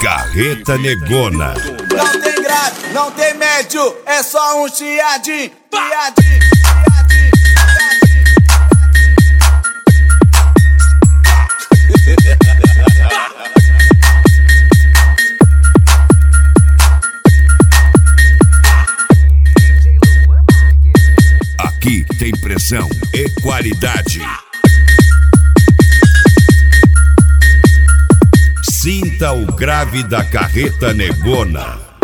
Carreta Negona. Não tem grave, não tem médio, é só um chiadinho, chiadinho, Aqui tem pressão e qualidade. O grave da carreta negona.